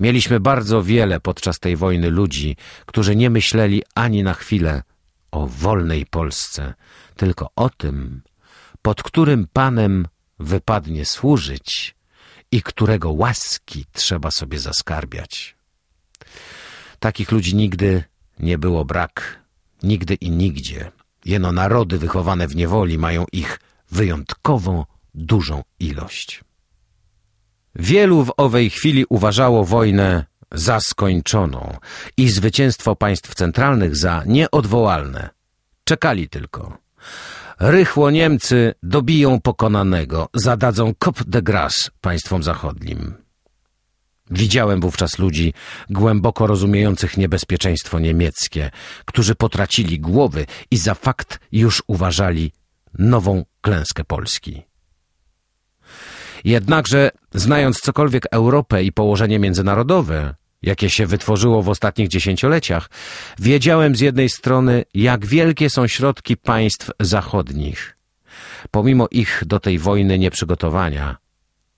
Mieliśmy bardzo wiele podczas tej wojny ludzi, którzy nie myśleli ani na chwilę o wolnej Polsce, tylko o tym, pod którym Panem wypadnie służyć i którego łaski trzeba sobie zaskarbiać. Takich ludzi nigdy nie było brak, nigdy i nigdzie. Jeno narody wychowane w niewoli mają ich wyjątkowo dużą ilość. Wielu w owej chwili uważało wojnę za skończoną i zwycięstwo państw centralnych za nieodwołalne. Czekali tylko. Rychło Niemcy dobiją pokonanego, zadadzą cop de grace państwom zachodnim. Widziałem wówczas ludzi głęboko rozumiejących niebezpieczeństwo niemieckie, którzy potracili głowy i za fakt już uważali nową klęskę Polski. Jednakże, znając cokolwiek Europę i położenie międzynarodowe, jakie się wytworzyło w ostatnich dziesięcioleciach, wiedziałem z jednej strony, jak wielkie są środki państw zachodnich, pomimo ich do tej wojny nieprzygotowania.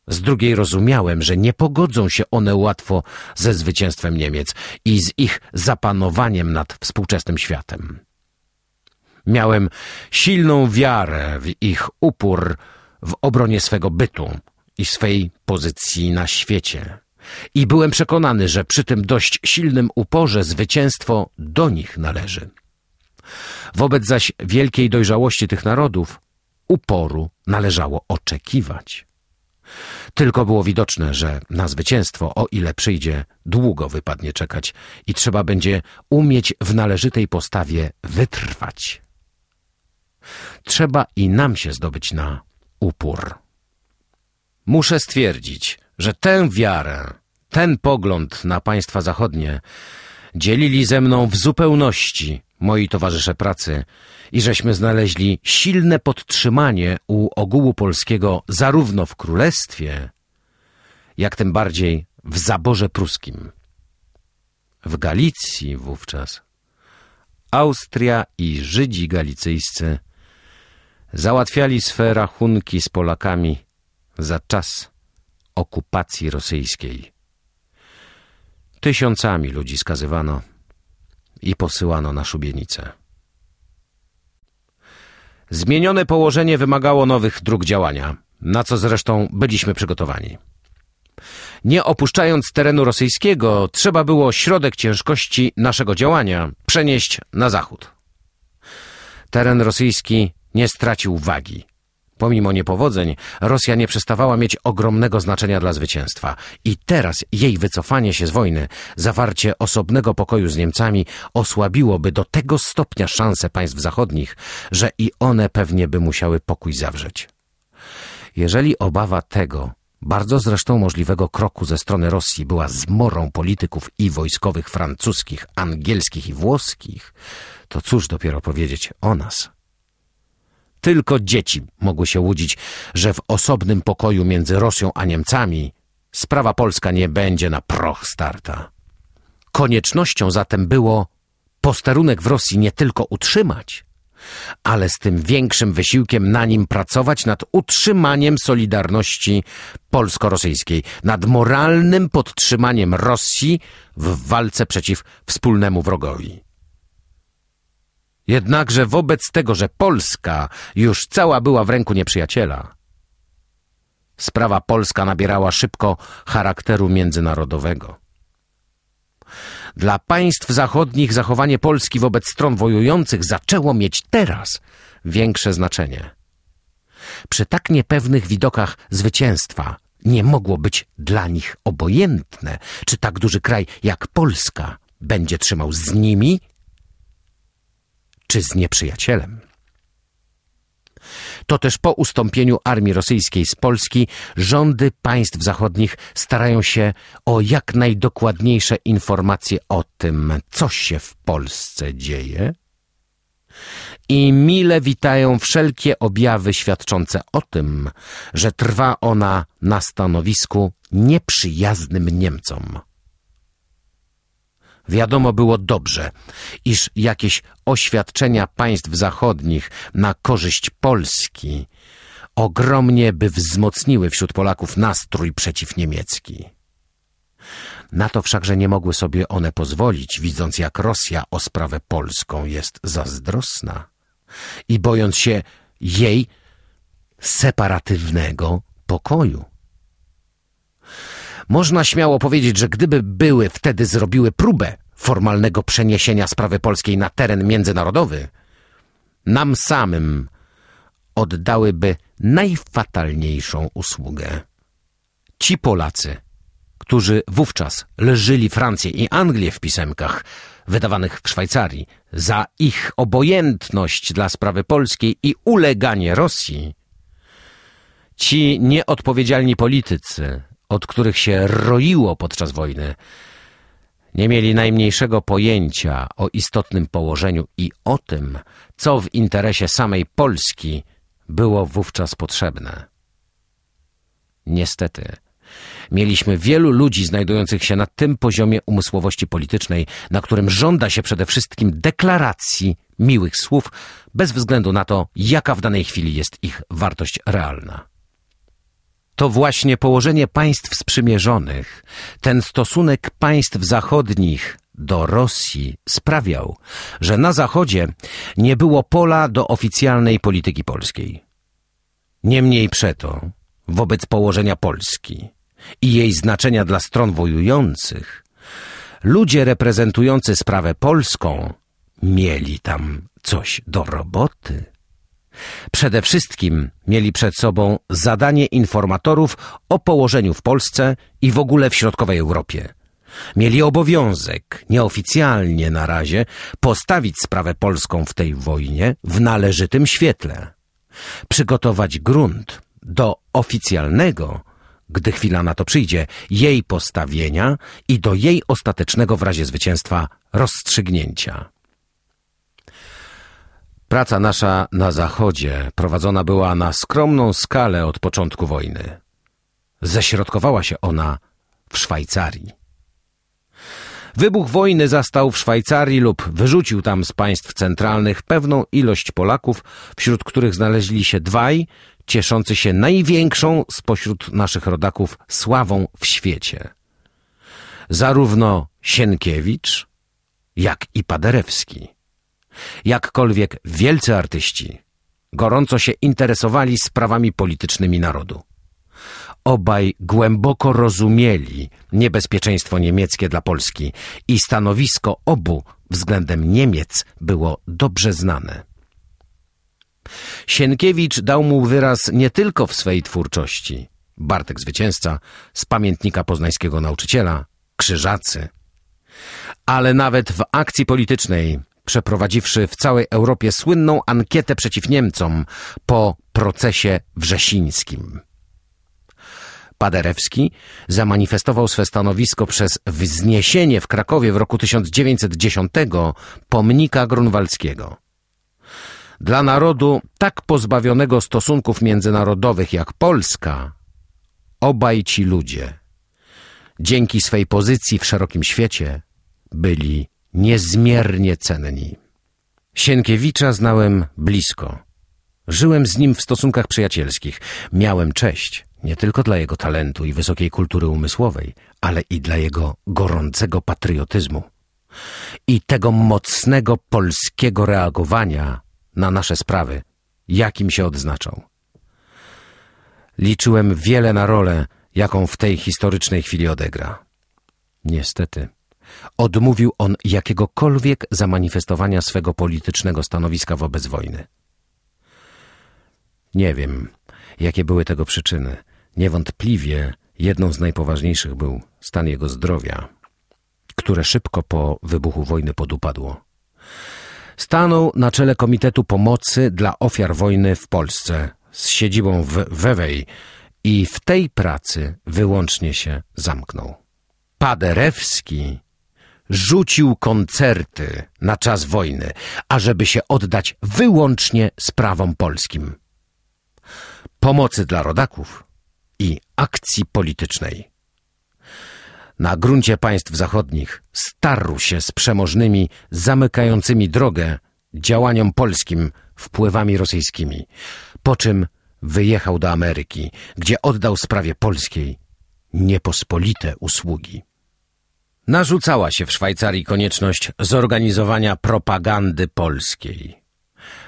Z drugiej rozumiałem, że nie pogodzą się one łatwo ze zwycięstwem Niemiec i z ich zapanowaniem nad współczesnym światem. Miałem silną wiarę w ich upór w obronie swego bytu i swej pozycji na świecie. I byłem przekonany, że przy tym dość silnym uporze zwycięstwo do nich należy. Wobec zaś wielkiej dojrzałości tych narodów uporu należało oczekiwać. Tylko było widoczne, że na zwycięstwo, o ile przyjdzie, długo wypadnie czekać i trzeba będzie umieć w należytej postawie wytrwać. Trzeba i nam się zdobyć na upór. Muszę stwierdzić, że tę wiarę, ten pogląd na państwa zachodnie dzielili ze mną w zupełności moi towarzysze pracy i żeśmy znaleźli silne podtrzymanie u ogółu polskiego zarówno w królestwie, jak tym bardziej w zaborze pruskim. W Galicji wówczas Austria i Żydzi galicyjscy załatwiali swe rachunki z Polakami za czas okupacji rosyjskiej. Tysiącami ludzi skazywano i posyłano na szubienicę. Zmienione położenie wymagało nowych dróg działania, na co zresztą byliśmy przygotowani. Nie opuszczając terenu rosyjskiego, trzeba było środek ciężkości naszego działania przenieść na zachód. Teren rosyjski nie stracił wagi. Pomimo niepowodzeń, Rosja nie przestawała mieć ogromnego znaczenia dla zwycięstwa i teraz jej wycofanie się z wojny, zawarcie osobnego pokoju z Niemcami osłabiłoby do tego stopnia szanse państw zachodnich, że i one pewnie by musiały pokój zawrzeć. Jeżeli obawa tego, bardzo zresztą możliwego kroku ze strony Rosji była zmorą polityków i wojskowych francuskich, angielskich i włoskich, to cóż dopiero powiedzieć o nas – tylko dzieci mogły się łudzić, że w osobnym pokoju między Rosją a Niemcami sprawa polska nie będzie na proch starta. Koniecznością zatem było posterunek w Rosji nie tylko utrzymać, ale z tym większym wysiłkiem na nim pracować nad utrzymaniem solidarności polsko-rosyjskiej, nad moralnym podtrzymaniem Rosji w walce przeciw wspólnemu wrogowi. Jednakże wobec tego, że Polska już cała była w ręku nieprzyjaciela, sprawa polska nabierała szybko charakteru międzynarodowego. Dla państw zachodnich zachowanie Polski wobec stron wojujących zaczęło mieć teraz większe znaczenie. Przy tak niepewnych widokach zwycięstwa nie mogło być dla nich obojętne, czy tak duży kraj jak Polska będzie trzymał z nimi czy z nieprzyjacielem. To też po ustąpieniu armii rosyjskiej z Polski rządy państw zachodnich starają się o jak najdokładniejsze informacje o tym, co się w Polsce dzieje i mile witają wszelkie objawy świadczące o tym, że trwa ona na stanowisku nieprzyjaznym Niemcom. Wiadomo było dobrze, iż jakieś oświadczenia państw zachodnich na korzyść Polski ogromnie by wzmocniły wśród Polaków nastrój przeciwniemiecki. Na to wszakże nie mogły sobie one pozwolić, widząc jak Rosja o sprawę polską jest zazdrosna i bojąc się jej separatywnego pokoju. Można śmiało powiedzieć, że gdyby były wtedy zrobiły próbę formalnego przeniesienia sprawy polskiej na teren międzynarodowy, nam samym oddałyby najfatalniejszą usługę. Ci Polacy, którzy wówczas leżyli Francję i Anglię w pisemkach wydawanych w Szwajcarii za ich obojętność dla sprawy polskiej i uleganie Rosji, ci nieodpowiedzialni politycy, od których się roiło podczas wojny, nie mieli najmniejszego pojęcia o istotnym położeniu i o tym, co w interesie samej Polski było wówczas potrzebne. Niestety, mieliśmy wielu ludzi znajdujących się na tym poziomie umysłowości politycznej, na którym żąda się przede wszystkim deklaracji, miłych słów, bez względu na to, jaka w danej chwili jest ich wartość realna. To właśnie położenie państw sprzymierzonych, ten stosunek państw zachodnich do Rosji sprawiał, że na Zachodzie nie było pola do oficjalnej polityki polskiej. Niemniej przeto, wobec położenia Polski i jej znaczenia dla stron wojujących, ludzie reprezentujący sprawę polską mieli tam coś do roboty. Przede wszystkim mieli przed sobą zadanie informatorów o położeniu w Polsce i w ogóle w środkowej Europie. Mieli obowiązek, nieoficjalnie na razie, postawić sprawę polską w tej wojnie w należytym świetle. Przygotować grunt do oficjalnego, gdy chwila na to przyjdzie, jej postawienia i do jej ostatecznego w razie zwycięstwa rozstrzygnięcia. Praca nasza na zachodzie prowadzona była na skromną skalę od początku wojny. Ześrodkowała się ona w Szwajcarii. Wybuch wojny zastał w Szwajcarii lub wyrzucił tam z państw centralnych pewną ilość Polaków, wśród których znaleźli się dwaj, cieszący się największą spośród naszych rodaków sławą w świecie. Zarówno Sienkiewicz, jak i Paderewski. Jakkolwiek wielcy artyści gorąco się interesowali sprawami politycznymi narodu. Obaj głęboko rozumieli niebezpieczeństwo niemieckie dla Polski i stanowisko obu względem Niemiec było dobrze znane. Sienkiewicz dał mu wyraz nie tylko w swej twórczości, Bartek Zwycięzca, z pamiętnika poznańskiego nauczyciela, Krzyżacy, ale nawet w akcji politycznej przeprowadziwszy w całej Europie słynną ankietę przeciw Niemcom po procesie wrzesińskim. Paderewski zamanifestował swe stanowisko przez wzniesienie w Krakowie w roku 1910 pomnika grunwaldzkiego. Dla narodu tak pozbawionego stosunków międzynarodowych jak Polska, obaj ci ludzie, dzięki swej pozycji w szerokim świecie, byli niezmiernie cenni. Sienkiewicza znałem blisko. Żyłem z nim w stosunkach przyjacielskich. Miałem cześć nie tylko dla jego talentu i wysokiej kultury umysłowej, ale i dla jego gorącego patriotyzmu i tego mocnego polskiego reagowania na nasze sprawy, jakim się odznaczał. Liczyłem wiele na rolę, jaką w tej historycznej chwili odegra. Niestety, odmówił on jakiegokolwiek zamanifestowania swego politycznego stanowiska wobec wojny. Nie wiem, jakie były tego przyczyny. Niewątpliwie jedną z najpoważniejszych był stan jego zdrowia, które szybko po wybuchu wojny podupadło. Stanął na czele Komitetu Pomocy dla Ofiar Wojny w Polsce z siedzibą w Wewej i w tej pracy wyłącznie się zamknął. Paderewski rzucił koncerty na czas wojny, ażeby się oddać wyłącznie sprawom polskim. Pomocy dla rodaków i akcji politycznej. Na gruncie państw zachodnich starł się z przemożnymi, zamykającymi drogę działaniom polskim wpływami rosyjskimi, po czym wyjechał do Ameryki, gdzie oddał sprawie polskiej niepospolite usługi. Narzucała się w Szwajcarii konieczność zorganizowania propagandy polskiej.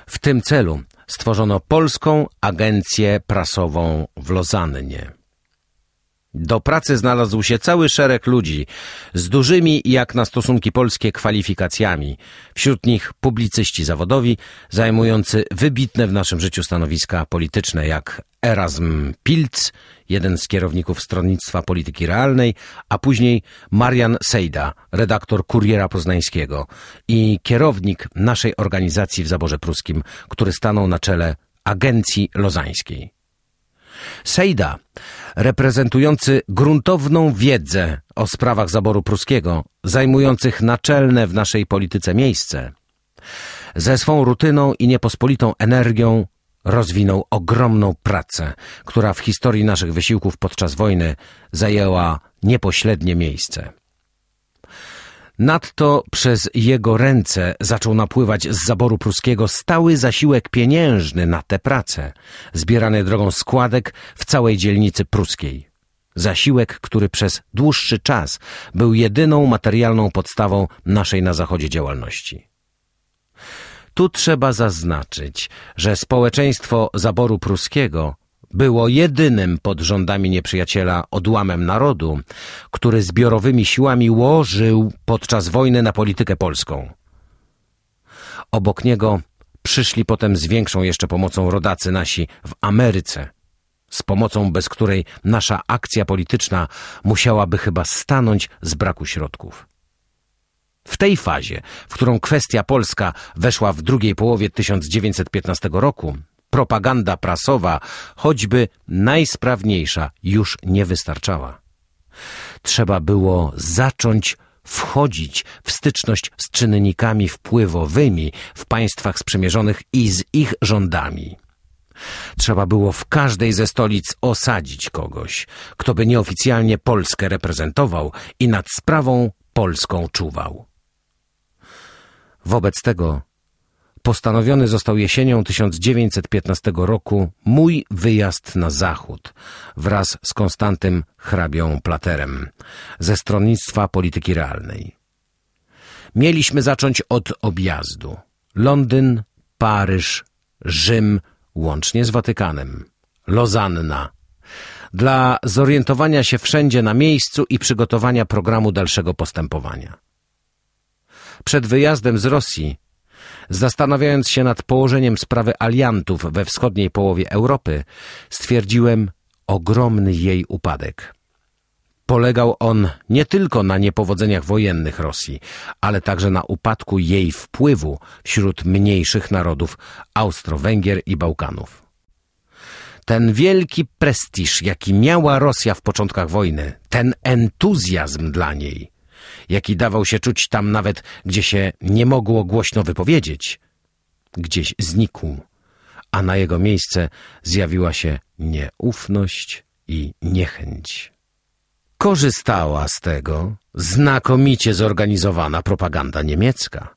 W tym celu stworzono Polską Agencję Prasową w Lozannie. Do pracy znalazł się cały szereg ludzi z dużymi, jak na stosunki polskie, kwalifikacjami. Wśród nich publicyści zawodowi, zajmujący wybitne w naszym życiu stanowiska polityczne, jak Erasm Pilc, jeden z kierowników Stronnictwa Polityki Realnej, a później Marian Sejda, redaktor Kuriera Poznańskiego i kierownik naszej organizacji w zaborze pruskim, który stanął na czele Agencji Lozańskiej. Sejda, reprezentujący gruntowną wiedzę o sprawach zaboru pruskiego, zajmujących naczelne w naszej polityce miejsce, ze swą rutyną i niepospolitą energią rozwinął ogromną pracę, która w historii naszych wysiłków podczas wojny zajęła niepośrednie miejsce. Nadto przez jego ręce zaczął napływać z zaboru pruskiego stały zasiłek pieniężny na tę pracę, zbierany drogą składek w całej dzielnicy pruskiej. Zasiłek, który przez dłuższy czas był jedyną materialną podstawą naszej na zachodzie działalności. Tu trzeba zaznaczyć, że społeczeństwo zaboru pruskiego było jedynym pod rządami nieprzyjaciela odłamem narodu, który zbiorowymi siłami łożył podczas wojny na politykę polską. Obok niego przyszli potem z większą jeszcze pomocą rodacy nasi w Ameryce, z pomocą bez której nasza akcja polityczna musiałaby chyba stanąć z braku środków. W tej fazie, w którą kwestia polska weszła w drugiej połowie 1915 roku, propaganda prasowa, choćby najsprawniejsza, już nie wystarczała. Trzeba było zacząć wchodzić w styczność z czynnikami wpływowymi w państwach sprzymierzonych i z ich rządami. Trzeba było w każdej ze stolic osadzić kogoś, kto by nieoficjalnie Polskę reprezentował i nad sprawą polską czuwał. Wobec tego postanowiony został jesienią 1915 roku mój wyjazd na zachód wraz z Konstantym hrabią Platerem ze stronnictwa polityki realnej. Mieliśmy zacząć od objazdu. Londyn, Paryż, Rzym, łącznie z Watykanem, Lozanna, dla zorientowania się wszędzie na miejscu i przygotowania programu dalszego postępowania. Przed wyjazdem z Rosji Zastanawiając się nad położeniem sprawy aliantów we wschodniej połowie Europy, stwierdziłem ogromny jej upadek. Polegał on nie tylko na niepowodzeniach wojennych Rosji, ale także na upadku jej wpływu wśród mniejszych narodów Austro-Węgier i Bałkanów. Ten wielki prestiż, jaki miała Rosja w początkach wojny, ten entuzjazm dla niej, jaki dawał się czuć tam nawet, gdzie się nie mogło głośno wypowiedzieć, gdzieś znikł, a na jego miejsce zjawiła się nieufność i niechęć. Korzystała z tego znakomicie zorganizowana propaganda niemiecka,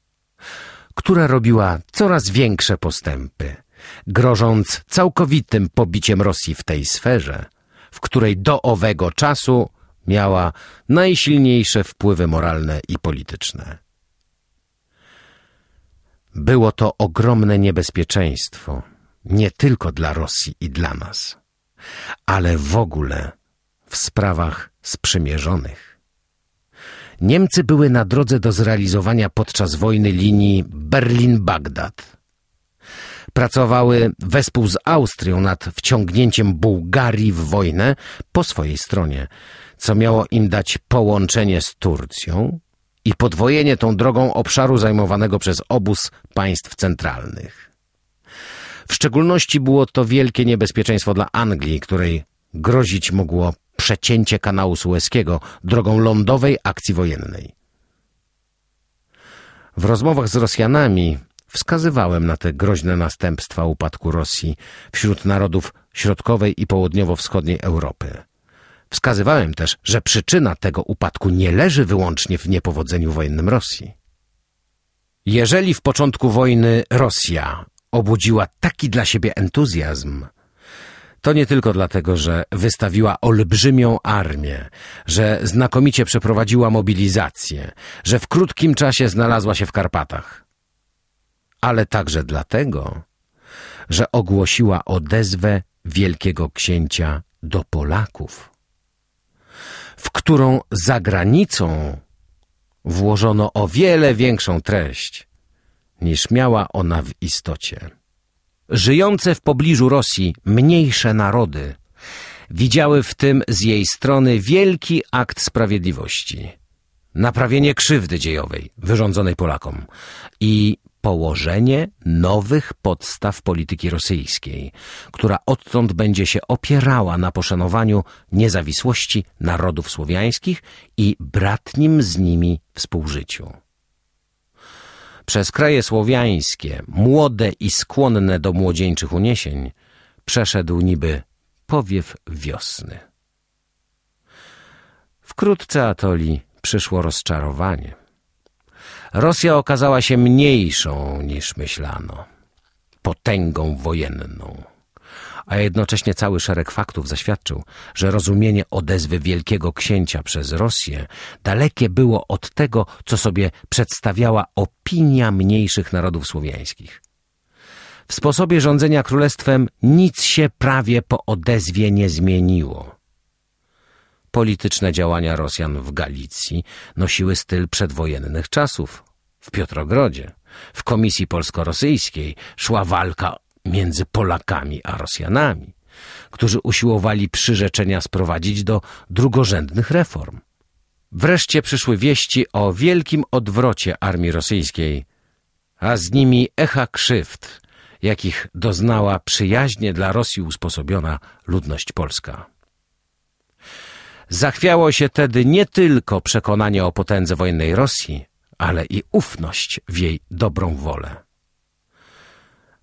która robiła coraz większe postępy, grożąc całkowitym pobiciem Rosji w tej sferze, w której do owego czasu miała najsilniejsze wpływy moralne i polityczne. Było to ogromne niebezpieczeństwo, nie tylko dla Rosji i dla nas, ale w ogóle w sprawach sprzymierzonych. Niemcy były na drodze do zrealizowania podczas wojny linii Berlin-Bagdad. Pracowały wespół z Austrią nad wciągnięciem Bułgarii w wojnę po swojej stronie, co miało im dać połączenie z Turcją i podwojenie tą drogą obszaru zajmowanego przez obóz państw centralnych. W szczególności było to wielkie niebezpieczeństwo dla Anglii, której grozić mogło przecięcie kanału sueskiego drogą lądowej akcji wojennej. W rozmowach z Rosjanami wskazywałem na te groźne następstwa upadku Rosji wśród narodów środkowej i południowo-wschodniej Europy. Wskazywałem też, że przyczyna tego upadku nie leży wyłącznie w niepowodzeniu wojennym Rosji. Jeżeli w początku wojny Rosja obudziła taki dla siebie entuzjazm, To nie tylko dlatego, że wystawiła olbrzymią armię, że znakomicie przeprowadziła mobilizację, że w krótkim czasie znalazła się w Karpatach, ale także dlatego, że ogłosiła odezwę wielkiego księcia do Polaków, w którą za granicą włożono o wiele większą treść, niż miała ona w istocie. Żyjące w pobliżu Rosji mniejsze narody widziały w tym z jej strony wielki akt sprawiedliwości, naprawienie krzywdy dziejowej wyrządzonej Polakom i położenie nowych podstaw polityki rosyjskiej, która odtąd będzie się opierała na poszanowaniu niezawisłości narodów słowiańskich i bratnim z nimi współżyciu. Przez kraje słowiańskie, młode i skłonne do młodzieńczych uniesień, przeszedł niby powiew wiosny. Wkrótce Atoli przyszło rozczarowanie. Rosja okazała się mniejszą niż myślano, potęgą wojenną a jednocześnie cały szereg faktów zaświadczył, że rozumienie odezwy wielkiego księcia przez Rosję dalekie było od tego, co sobie przedstawiała opinia mniejszych narodów słowiańskich. W sposobie rządzenia królestwem nic się prawie po odezwie nie zmieniło. Polityczne działania Rosjan w Galicji nosiły styl przedwojennych czasów. W Piotrogrodzie, w Komisji Polsko-Rosyjskiej szła walka między Polakami a Rosjanami, którzy usiłowali przyrzeczenia sprowadzić do drugorzędnych reform. Wreszcie przyszły wieści o wielkim odwrocie armii rosyjskiej, a z nimi echa krzywd, jakich doznała przyjaźnie dla Rosji usposobiona ludność polska. Zachwiało się tedy nie tylko przekonanie o potędze wojennej Rosji, ale i ufność w jej dobrą wolę.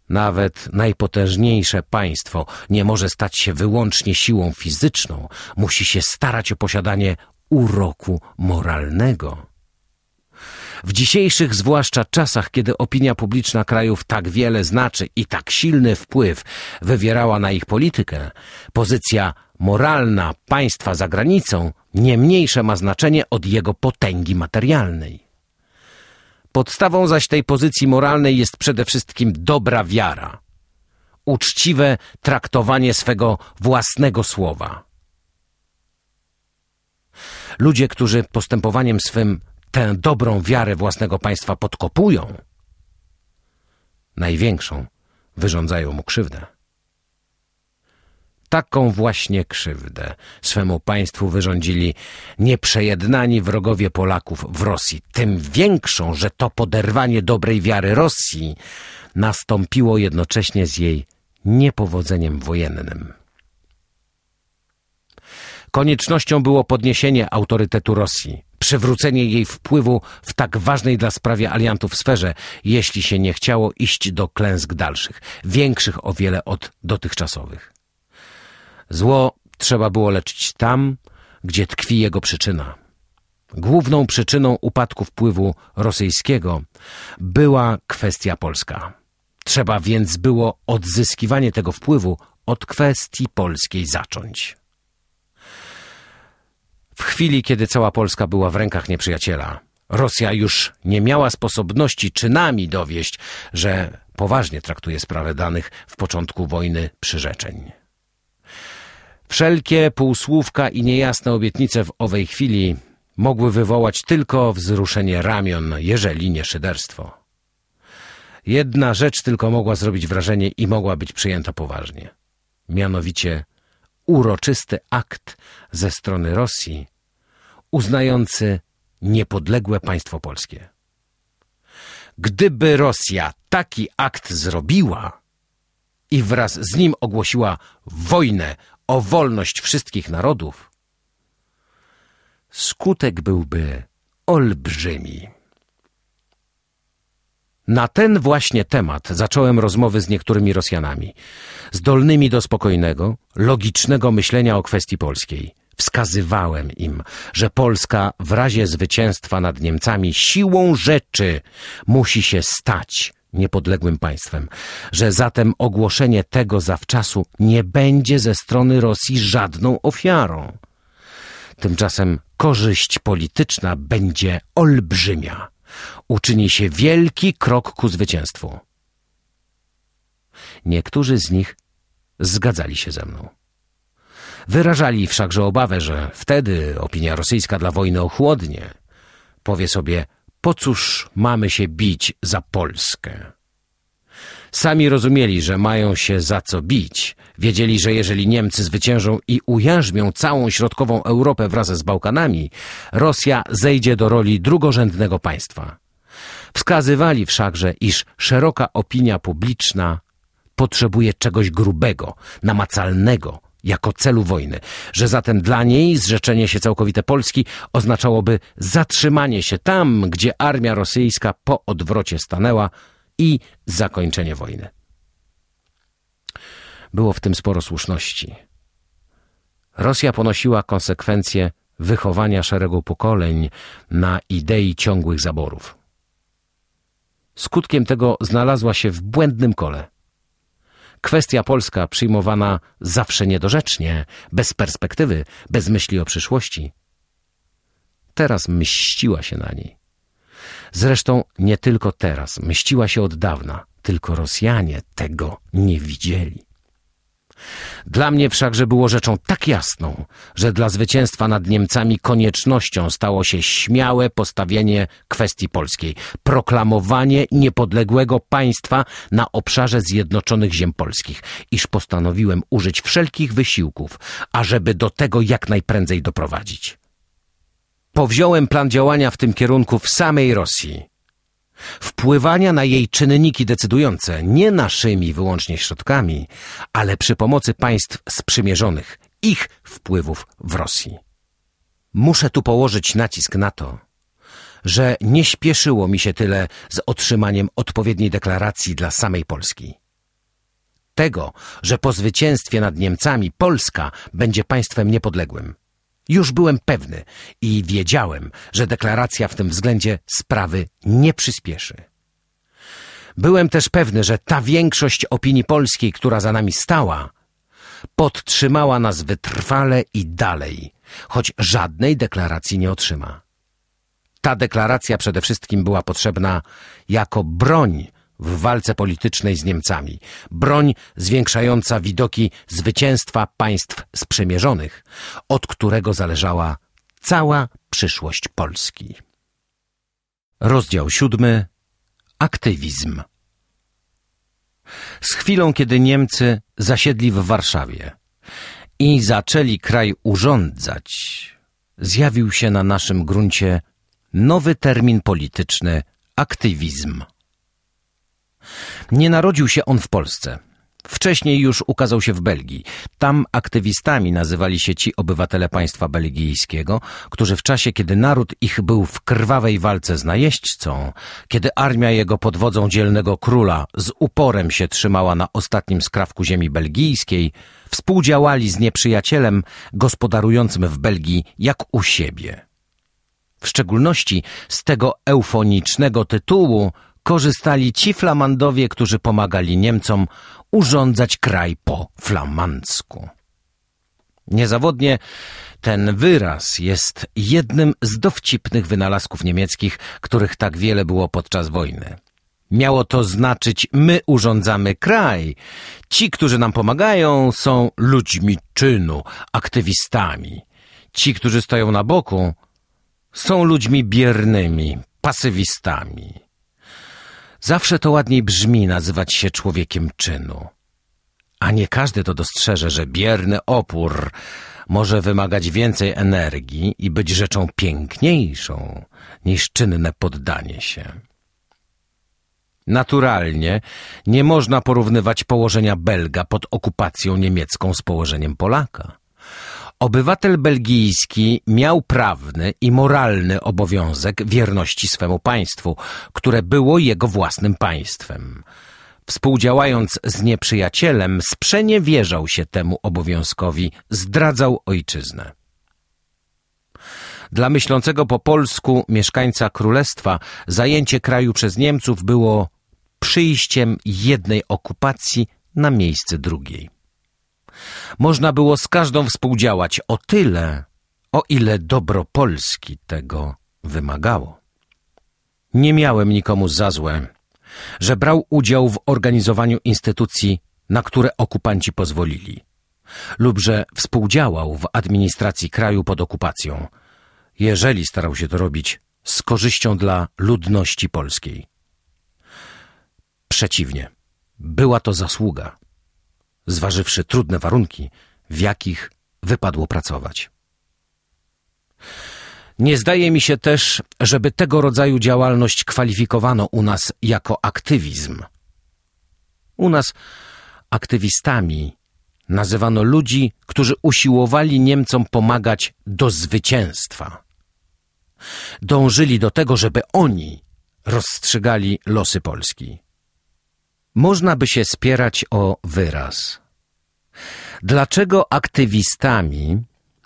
Nawet najpotężniejsze państwo nie może stać się wyłącznie siłą fizyczną, musi się starać o posiadanie uroku moralnego. W dzisiejszych zwłaszcza czasach, kiedy opinia publiczna krajów tak wiele znaczy i tak silny wpływ wywierała na ich politykę, pozycja moralna państwa za granicą nie mniejsze ma znaczenie od jego potęgi materialnej. Podstawą zaś tej pozycji moralnej jest przede wszystkim dobra wiara, uczciwe traktowanie swego własnego słowa. Ludzie, którzy postępowaniem swym tę dobrą wiarę własnego państwa podkopują, największą wyrządzają mu krzywdę. Taką właśnie krzywdę swemu państwu wyrządzili nieprzejednani wrogowie Polaków w Rosji. Tym większą, że to poderwanie dobrej wiary Rosji nastąpiło jednocześnie z jej niepowodzeniem wojennym. Koniecznością było podniesienie autorytetu Rosji, przywrócenie jej wpływu w tak ważnej dla sprawie aliantów sferze, jeśli się nie chciało iść do klęsk dalszych, większych o wiele od dotychczasowych. Zło trzeba było leczyć tam, gdzie tkwi jego przyczyna. Główną przyczyną upadku wpływu rosyjskiego była kwestia polska. Trzeba więc było odzyskiwanie tego wpływu od kwestii polskiej zacząć. W chwili, kiedy cała Polska była w rękach nieprzyjaciela, Rosja już nie miała sposobności czynami dowieść, że poważnie traktuje sprawę danych w początku wojny przyrzeczeń. Wszelkie półsłówka i niejasne obietnice w owej chwili mogły wywołać tylko wzruszenie ramion, jeżeli nie szyderstwo. Jedna rzecz tylko mogła zrobić wrażenie i mogła być przyjęta poważnie. Mianowicie uroczysty akt ze strony Rosji uznający niepodległe państwo polskie. Gdyby Rosja taki akt zrobiła i wraz z nim ogłosiła wojnę o wolność wszystkich narodów, skutek byłby olbrzymi. Na ten właśnie temat zacząłem rozmowy z niektórymi Rosjanami, zdolnymi do spokojnego, logicznego myślenia o kwestii polskiej. Wskazywałem im, że Polska w razie zwycięstwa nad Niemcami siłą rzeczy musi się stać niepodległym państwem, że zatem ogłoszenie tego zawczasu nie będzie ze strony Rosji żadną ofiarą. Tymczasem korzyść polityczna będzie olbrzymia. Uczyni się wielki krok ku zwycięstwu. Niektórzy z nich zgadzali się ze mną. Wyrażali wszakże obawę, że wtedy opinia rosyjska dla wojny ochłodnie. Powie sobie, po cóż mamy się bić za Polskę? Sami rozumieli, że mają się za co bić. Wiedzieli, że jeżeli Niemcy zwyciężą i ujarzmią całą środkową Europę wraz z Bałkanami, Rosja zejdzie do roli drugorzędnego państwa. Wskazywali wszakże, iż szeroka opinia publiczna potrzebuje czegoś grubego, namacalnego, jako celu wojny, że zatem dla niej zrzeczenie się całkowite Polski oznaczałoby zatrzymanie się tam, gdzie armia rosyjska po odwrocie stanęła i zakończenie wojny. Było w tym sporo słuszności. Rosja ponosiła konsekwencje wychowania szeregu pokoleń na idei ciągłych zaborów. Skutkiem tego znalazła się w błędnym kole. Kwestia polska przyjmowana zawsze niedorzecznie, bez perspektywy, bez myśli o przyszłości. Teraz mściła się na niej. Zresztą nie tylko teraz, mściła się od dawna, tylko Rosjanie tego nie widzieli. Dla mnie wszakże było rzeczą tak jasną, że dla zwycięstwa nad Niemcami koniecznością stało się śmiałe postawienie kwestii polskiej, proklamowanie niepodległego państwa na obszarze zjednoczonych ziem polskich, iż postanowiłem użyć wszelkich wysiłków, ażeby do tego jak najprędzej doprowadzić. Powziąłem plan działania w tym kierunku w samej Rosji – wpływania na jej czynniki decydujące nie naszymi wyłącznie środkami, ale przy pomocy państw sprzymierzonych, ich wpływów w Rosji. Muszę tu położyć nacisk na to, że nie śpieszyło mi się tyle z otrzymaniem odpowiedniej deklaracji dla samej Polski. Tego, że po zwycięstwie nad Niemcami Polska będzie państwem niepodległym – już byłem pewny i wiedziałem, że deklaracja w tym względzie sprawy nie przyspieszy. Byłem też pewny, że ta większość opinii polskiej, która za nami stała, podtrzymała nas wytrwale i dalej, choć żadnej deklaracji nie otrzyma. Ta deklaracja przede wszystkim była potrzebna jako broń w walce politycznej z Niemcami. Broń zwiększająca widoki zwycięstwa państw sprzymierzonych, od którego zależała cała przyszłość Polski. Rozdział siódmy. Aktywizm. Z chwilą, kiedy Niemcy zasiedli w Warszawie i zaczęli kraj urządzać, zjawił się na naszym gruncie nowy termin polityczny aktywizm. Nie narodził się on w Polsce. Wcześniej już ukazał się w Belgii. Tam aktywistami nazywali się ci obywatele państwa belgijskiego, którzy w czasie, kiedy naród ich był w krwawej walce z najeźdźcą, kiedy armia jego pod wodzą dzielnego króla z uporem się trzymała na ostatnim skrawku ziemi belgijskiej, współdziałali z nieprzyjacielem gospodarującym w Belgii jak u siebie. W szczególności z tego eufonicznego tytułu korzystali ci flamandowie, którzy pomagali Niemcom urządzać kraj po flamandzku. Niezawodnie ten wyraz jest jednym z dowcipnych wynalazków niemieckich, których tak wiele było podczas wojny. Miało to znaczyć, my urządzamy kraj. Ci, którzy nam pomagają, są ludźmi czynu, aktywistami. Ci, którzy stoją na boku, są ludźmi biernymi, pasywistami. Zawsze to ładniej brzmi nazywać się człowiekiem czynu. A nie każdy to dostrzeże, że bierny opór może wymagać więcej energii i być rzeczą piękniejszą niż czynne poddanie się. Naturalnie nie można porównywać położenia Belga pod okupacją niemiecką z położeniem Polaka. Obywatel belgijski miał prawny i moralny obowiązek wierności swemu państwu, które było jego własnym państwem. Współdziałając z nieprzyjacielem, sprzeniewierzał się temu obowiązkowi, zdradzał ojczyznę. Dla myślącego po polsku mieszkańca królestwa zajęcie kraju przez Niemców było przyjściem jednej okupacji na miejsce drugiej. Można było z każdą współdziałać o tyle, o ile dobro Polski tego wymagało. Nie miałem nikomu za złe, że brał udział w organizowaniu instytucji, na które okupanci pozwolili, lub że współdziałał w administracji kraju pod okupacją, jeżeli starał się to robić z korzyścią dla ludności polskiej. Przeciwnie, była to zasługa, zważywszy trudne warunki, w jakich wypadło pracować. Nie zdaje mi się też, żeby tego rodzaju działalność kwalifikowano u nas jako aktywizm. U nas aktywistami nazywano ludzi, którzy usiłowali Niemcom pomagać do zwycięstwa. Dążyli do tego, żeby oni rozstrzygali losy Polski. Można by się spierać o wyraz. Dlaczego aktywistami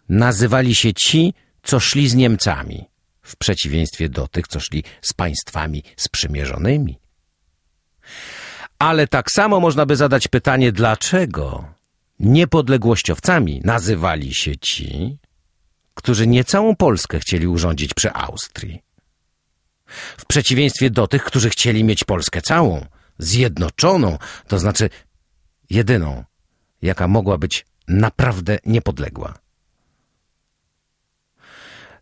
nazywali się ci, co szli z Niemcami, w przeciwieństwie do tych, co szli z państwami sprzymierzonymi? Ale tak samo można by zadać pytanie, dlaczego niepodległościowcami nazywali się ci, którzy nie całą Polskę chcieli urządzić przy Austrii. W przeciwieństwie do tych, którzy chcieli mieć Polskę całą, zjednoczoną, to znaczy jedyną, jaka mogła być naprawdę niepodległa.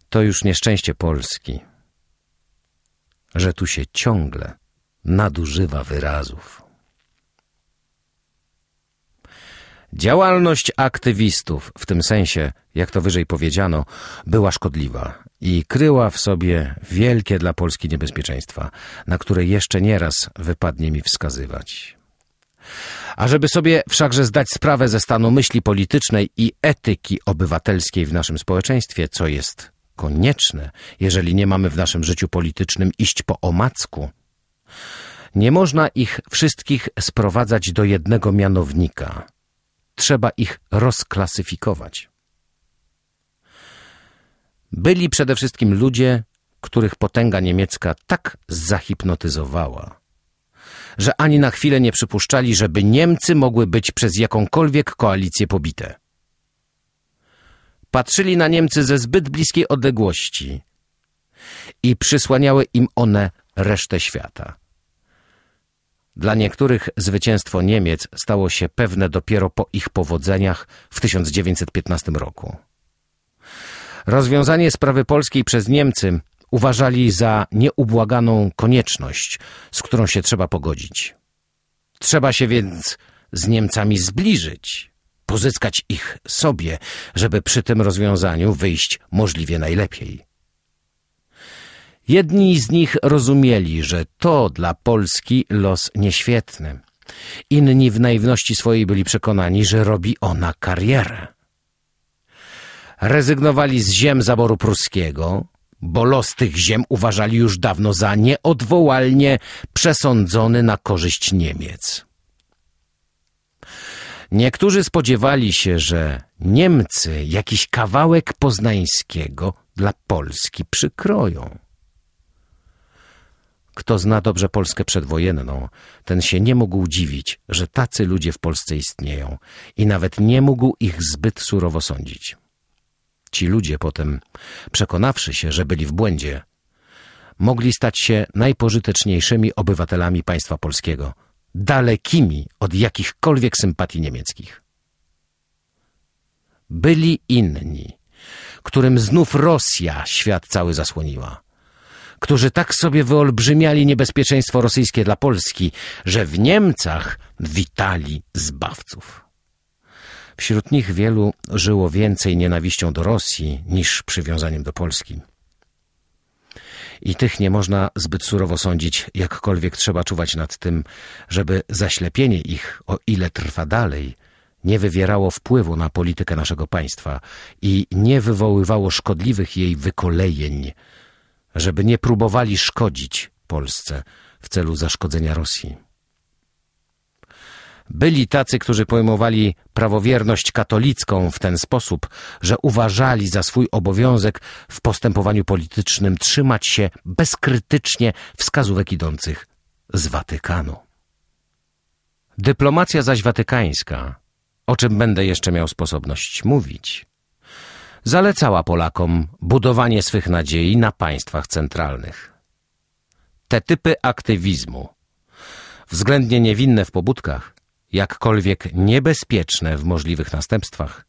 To już nieszczęście Polski, że tu się ciągle nadużywa wyrazów. Działalność aktywistów, w tym sensie, jak to wyżej powiedziano, była szkodliwa i kryła w sobie wielkie dla Polski niebezpieczeństwa, na które jeszcze nieraz wypadnie mi wskazywać. A żeby sobie wszakże zdać sprawę ze stanu myśli politycznej i etyki obywatelskiej w naszym społeczeństwie, co jest konieczne, jeżeli nie mamy w naszym życiu politycznym iść po omacku, nie można ich wszystkich sprowadzać do jednego mianownika – trzeba ich rozklasyfikować. Byli przede wszystkim ludzie, których potęga niemiecka tak zahipnotyzowała, że ani na chwilę nie przypuszczali, żeby Niemcy mogły być przez jakąkolwiek koalicję pobite. Patrzyli na Niemcy ze zbyt bliskiej odległości i przysłaniały im one resztę świata. Dla niektórych zwycięstwo Niemiec stało się pewne dopiero po ich powodzeniach w 1915 roku. Rozwiązanie sprawy polskiej przez Niemcy uważali za nieubłaganą konieczność, z którą się trzeba pogodzić. Trzeba się więc z Niemcami zbliżyć, pozyskać ich sobie, żeby przy tym rozwiązaniu wyjść możliwie najlepiej. Jedni z nich rozumieli, że to dla Polski los nieświetny. Inni w naiwności swojej byli przekonani, że robi ona karierę. Rezygnowali z ziem zaboru pruskiego, bo los tych ziem uważali już dawno za nieodwołalnie przesądzony na korzyść Niemiec. Niektórzy spodziewali się, że Niemcy jakiś kawałek poznańskiego dla Polski przykroją. Kto zna dobrze Polskę przedwojenną, ten się nie mógł dziwić, że tacy ludzie w Polsce istnieją i nawet nie mógł ich zbyt surowo sądzić. Ci ludzie potem, przekonawszy się, że byli w błędzie, mogli stać się najpożyteczniejszymi obywatelami państwa polskiego, dalekimi od jakichkolwiek sympatii niemieckich. Byli inni, którym znów Rosja świat cały zasłoniła – którzy tak sobie wyolbrzymiali niebezpieczeństwo rosyjskie dla Polski, że w Niemcach witali zbawców. Wśród nich wielu żyło więcej nienawiścią do Rosji niż przywiązaniem do Polski. I tych nie można zbyt surowo sądzić, jakkolwiek trzeba czuwać nad tym, żeby zaślepienie ich, o ile trwa dalej, nie wywierało wpływu na politykę naszego państwa i nie wywoływało szkodliwych jej wykolejeń, żeby nie próbowali szkodzić Polsce w celu zaszkodzenia Rosji. Byli tacy, którzy pojmowali prawowierność katolicką w ten sposób, że uważali za swój obowiązek w postępowaniu politycznym trzymać się bezkrytycznie wskazówek idących z Watykanu. Dyplomacja zaś watykańska, o czym będę jeszcze miał sposobność mówić, zalecała Polakom budowanie swych nadziei na państwach centralnych. Te typy aktywizmu, względnie niewinne w pobudkach, jakkolwiek niebezpieczne w możliwych następstwach,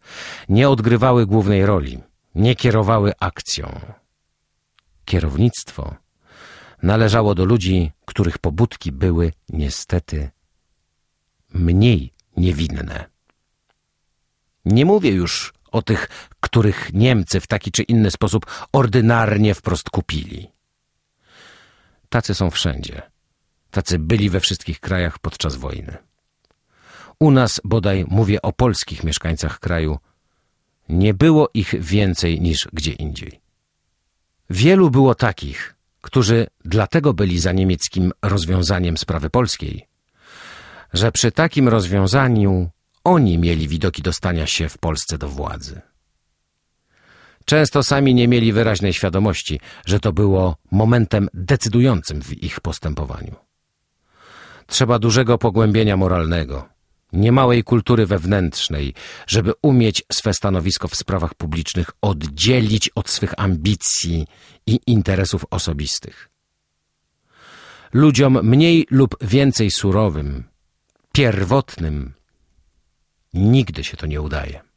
nie odgrywały głównej roli, nie kierowały akcją. Kierownictwo należało do ludzi, których pobudki były niestety mniej niewinne. Nie mówię już o tych, których Niemcy w taki czy inny sposób ordynarnie wprost kupili. Tacy są wszędzie. Tacy byli we wszystkich krajach podczas wojny. U nas, bodaj mówię o polskich mieszkańcach kraju, nie było ich więcej niż gdzie indziej. Wielu było takich, którzy dlatego byli za niemieckim rozwiązaniem sprawy polskiej, że przy takim rozwiązaniu oni mieli widoki dostania się w Polsce do władzy. Często sami nie mieli wyraźnej świadomości, że to było momentem decydującym w ich postępowaniu. Trzeba dużego pogłębienia moralnego, niemałej kultury wewnętrznej, żeby umieć swe stanowisko w sprawach publicznych oddzielić od swych ambicji i interesów osobistych. Ludziom mniej lub więcej surowym, pierwotnym, nigdy się to nie udaje.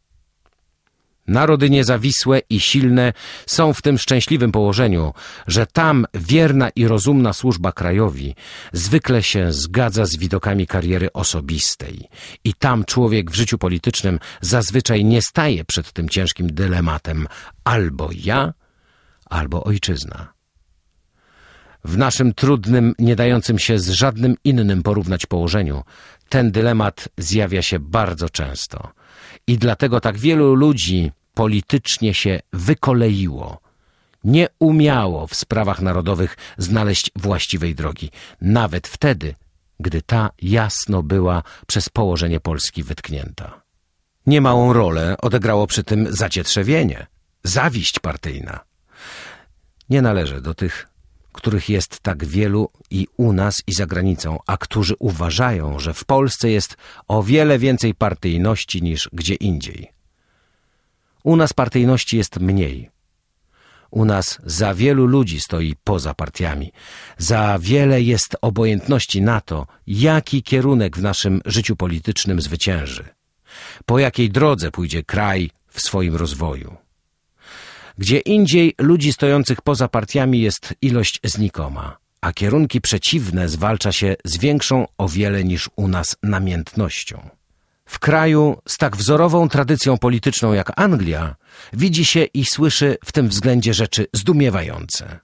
Narody niezawisłe i silne są w tym szczęśliwym położeniu, że tam wierna i rozumna służba krajowi zwykle się zgadza z widokami kariery osobistej i tam człowiek w życiu politycznym zazwyczaj nie staje przed tym ciężkim dylematem albo ja, albo ojczyzna. W naszym trudnym, nie dającym się z żadnym innym porównać położeniu, ten dylemat zjawia się bardzo często. I dlatego tak wielu ludzi politycznie się wykoleiło. Nie umiało w sprawach narodowych znaleźć właściwej drogi, nawet wtedy, gdy ta jasno była przez położenie Polski wytknięta. Niemałą rolę odegrało przy tym zacietrzewienie, zawiść partyjna. Nie należę do tych, których jest tak wielu i u nas i za granicą, a którzy uważają, że w Polsce jest o wiele więcej partyjności niż gdzie indziej. U nas partyjności jest mniej. U nas za wielu ludzi stoi poza partiami. Za wiele jest obojętności na to, jaki kierunek w naszym życiu politycznym zwycięży. Po jakiej drodze pójdzie kraj w swoim rozwoju. Gdzie indziej ludzi stojących poza partiami jest ilość znikoma, a kierunki przeciwne zwalcza się z większą o wiele niż u nas namiętnością. W kraju z tak wzorową tradycją polityczną jak Anglia widzi się i słyszy w tym względzie rzeczy zdumiewające.